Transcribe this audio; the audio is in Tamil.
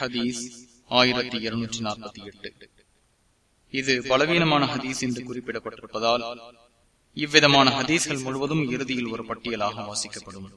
ஹதீஸ் ஆயிரத்தி இருநூற்றி நாற்பத்தி எட்டு. இது பலவீனமான ஹதீஸ் என்று குறிப்பிடப்பட்டிருப்பதால் இவ்விதமான ஹதீஸ்கள் முழுவதும் இறுதியில் ஒரு பட்டியலாக வாசிக்கப்படும்.